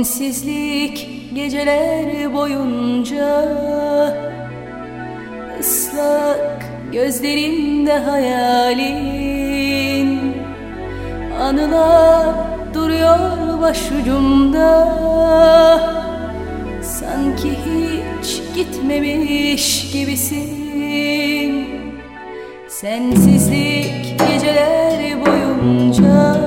Sensizlik geceler boyunca ıslak gözlerinde hayalin Anılar duruyor başucumda. Sanki hiç gitmemiş gibisin. Sensizlik geceler boyunca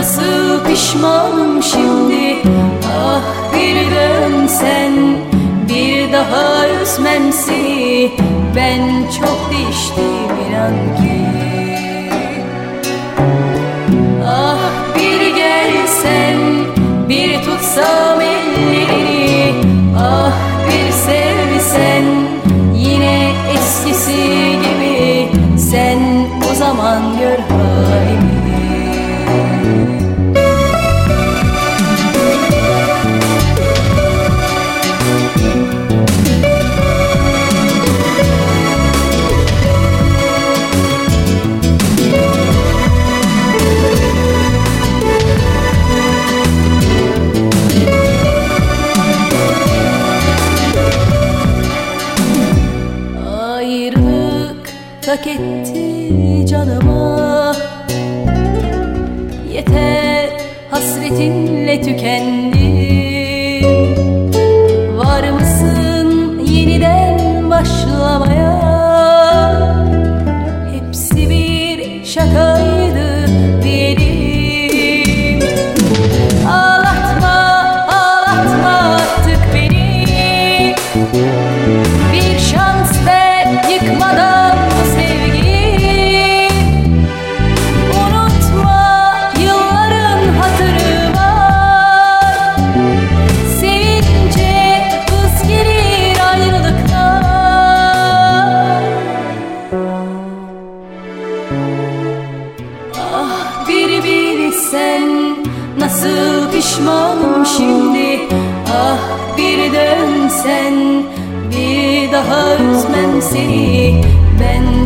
Nasıl pişmanım şimdi? Ah bir dönsen Bir daha üzmem seni. Ben çok değiştim inan ki. Ah bir gelsen Bir tutsam ellerini. Ah bir sevsen Yine eskisi gibi. Sen o zaman gör halimi tak etti canıma. Yeter hasretinle tükendim Nasıl pişmanım şimdi? Ah bir dönsen Bir daha üzmem seni. Ben